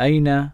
أين